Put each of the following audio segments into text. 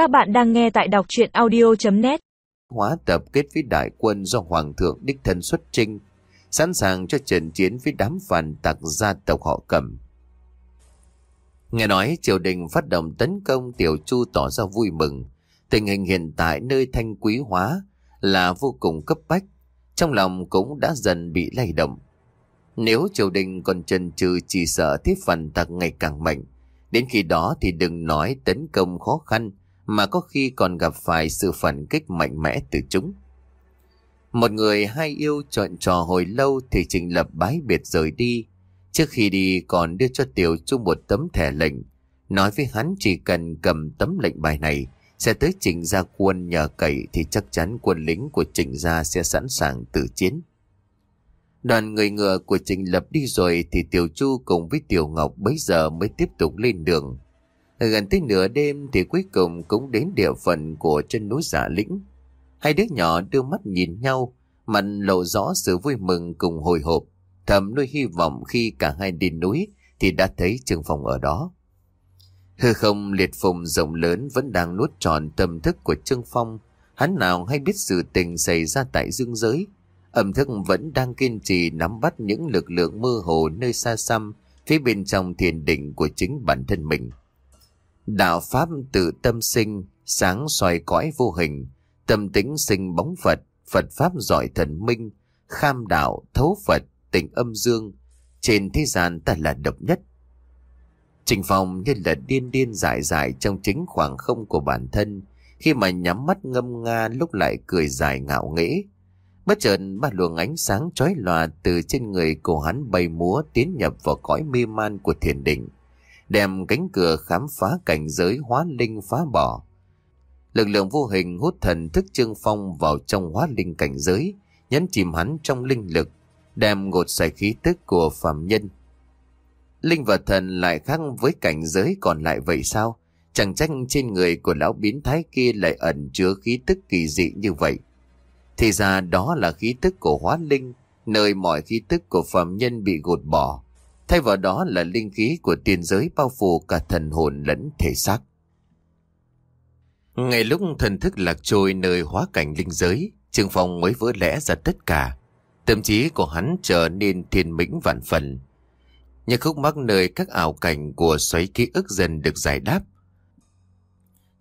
Các bạn đang nghe tại đọc chuyện audio.net Hóa tập kết với đại quân do Hoàng thượng đích thân xuất trinh, sẵn sàng cho trận chiến với đám phản tặc gia tộc họ cầm. Nghe nói triều đình phát động tấn công Tiểu Chu tỏ ra vui mừng. Tình hình hiện tại nơi thanh quý hóa là vô cùng cấp bách, trong lòng cũng đã dần bị lay động. Nếu triều đình còn chần chừ chỉ sợ thế phản tặc ngày càng mạnh, đến khi đó thì đừng nói tấn công khó khăn, mà có khi còn gặp phải sự phản kích mạnh mẽ từ chúng. Một người hay yêu chọn trò hồi lâu thì Trịnh Lập bái biệt rời đi. Trước khi đi còn đưa cho Tiểu Chu một tấm thẻ lệnh, nói với hắn chỉ cần cầm tấm lệnh bài này sẽ tới Trịnh Gia quân nhờ cậy thì chắc chắn quân lính của Trịnh Gia sẽ sẵn sàng tử chiến. Đoàn người ngựa của Trịnh Lập đi rồi thì Tiểu Chu cùng với Tiểu Ngọc bấy giờ mới tiếp tục lên đường. Gần tới nửa đêm thì cuối cùng cũng đến địa phận của chân núi giả lĩnh. Hai đứa nhỏ đưa mắt nhìn nhau, mặt lộ rõ sự vui mừng cùng hồi hộp. Thầm nuôi hy vọng khi cả hai đi núi thì đã thấy Trương Phong ở đó. Hư không liệt phùng rộng lớn vẫn đang nuốt tròn tâm thức của Trương Phong. Hắn nào hay biết sự tình xảy ra tại dương giới. âm thức vẫn đang kiên trì nắm bắt những lực lượng mơ hồ nơi xa xăm phía bên trong thiền định của chính bản thân mình. Đạo Pháp tự tâm sinh, sáng soi cõi vô hình, tâm tính sinh bóng Phật, Phật Pháp giỏi thần minh, kham đạo, thấu Phật, tình âm dương. Trên thế gian ta là độc nhất. Trình Phong như là điên điên dại dại trong chính khoảng không của bản thân, khi mà nhắm mắt ngâm nga lúc lại cười dài ngạo nghễ. Bất chợt ba luồng ánh sáng chói lòa từ trên người của hắn bay múa tiến nhập vào cõi mê man của thiền định đem cánh cửa khám phá cảnh giới hóa linh phá bỏ. Lực lượng vô hình hút thần thức Trương Phong vào trong hóa linh cảnh giới, nhấn chìm hắn trong linh lực, đem ngột sạch khí tức của phạm nhân. Linh và thần lại khác với cảnh giới còn lại vậy sao? Chẳng trách trên người của lão biến thái kia lại ẩn chứa khí tức kỳ dị như vậy. Thì ra đó là khí tức của hóa linh, nơi mọi khí tức của phạm nhân bị gột bỏ, Thay vào đó là linh khí của tiên giới bao phủ cả thần hồn lẫn thể xác. Ngày lúc thần thức lạc trôi nơi hóa cảnh linh giới, Trương Phong mới vỡ lẽ ra tất cả. Tâm trí của hắn trở nên thiên mĩnh vạn phần. Những khúc mắc nơi các ảo cảnh của xoáy ký ức dần được giải đáp.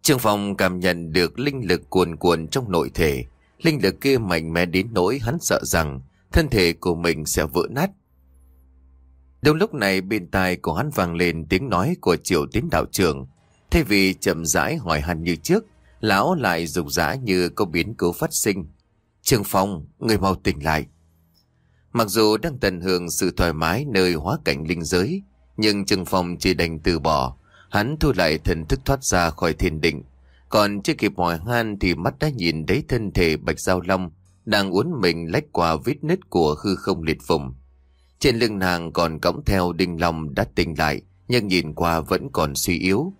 Trương Phong cảm nhận được linh lực cuồn cuộn trong nội thể. Linh lực kia mạnh mẽ đến nỗi hắn sợ rằng thân thể của mình sẽ vỡ nát Đúng lúc này bên tai của hắn vang lên tiếng nói của triệu tiến đạo trưởng. Thay vì chậm rãi hỏi han như trước, lão lại rục rã như có biến cố phát sinh. Trương Phong, người mau tỉnh lại. Mặc dù đang tận hưởng sự thoải mái nơi hóa cảnh linh giới, nhưng Trương Phong chỉ đành từ bỏ. Hắn thu lại thần thức thoát ra khỏi thiền định. Còn chưa kịp hỏi han thì mắt đã nhìn thấy thân thể Bạch Giao Long đang uốn mình lách qua vết nứt của hư không liệt vùng. Trên lưng nàng còn cõng theo đinh lòng đã tỉnh lại, nhưng nhìn qua vẫn còn suy yếu.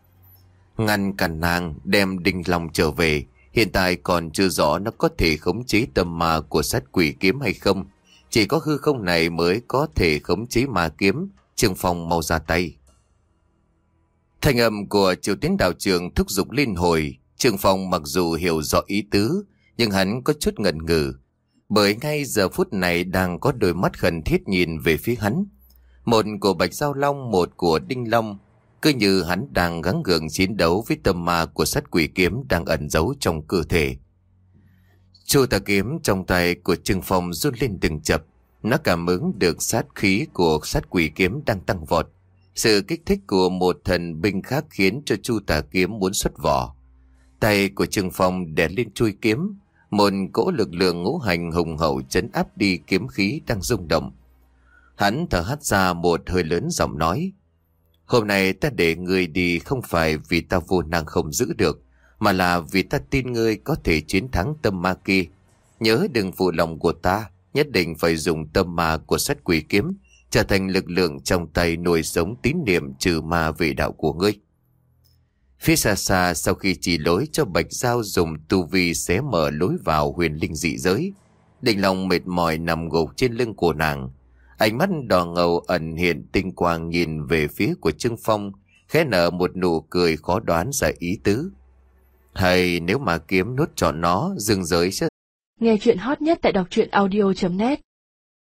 Ngăn cản nàng đem đinh lòng trở về, hiện tại còn chưa rõ nó có thể khống chế tâm ma của sát quỷ kiếm hay không. Chỉ có hư không này mới có thể khống chế ma kiếm, Trương Phong mau ra tay. Thanh âm của triều tiến đạo trường thúc giục liên hồi, Trương Phong mặc dù hiểu rõ ý tứ, nhưng hắn có chút ngần ngừ, bởi ngay giờ phút này đang có đôi mắt khẩn thiết nhìn về phía hắn. Một của Bạch Giao Long, một của Đinh Long. Cứ như hắn đang gắng gượng chiến đấu với tâm ma của sát quỷ kiếm đang ẩn giấu trong cơ thể. Chu tà kiếm trong tay của Trừng Phong run lên từng chập. Nó cảm ứng được sát khí của sát quỷ kiếm đang tăng vọt. Sự kích thích của một thần binh khác khiến cho Chu tà kiếm muốn xuất vỏ. Tay của Trừng Phong đè lên chui kiếm, một cỗ lực lượng ngũ hành hùng hậu chấn áp đi kiếm khí đang rung động. Hắn thở hắt ra một hơi lớn giọng nói. Hôm nay ta để ngươi đi không phải vì ta vô năng không giữ được, mà là vì ta tin ngươi có thể chiến thắng tâm ma kia. Nhớ đừng phụ lòng của ta, nhất định phải dùng tâm ma của sách quỷ kiếm, trở thành lực lượng trong tay nuôi sống tín niệm trừ ma về đạo của ngươi. Phía xa xa sau khi chỉ lối cho Bạch Giao dùng tu vi xé mở lối vào huyền linh dị giới, Đình lòng mệt mỏi nằm gục trên lưng của nàng. Ánh mắt đỏ ngầu ẩn hiện tinh quang nhìn về phía của Trương Phong, khẽ nở một nụ cười khó đoán ra ý tứ. Hay nếu mà kiếm nốt trọn nó, dương giới sẽ Nghe chuyện hot nhất tại đọc truyện audio.net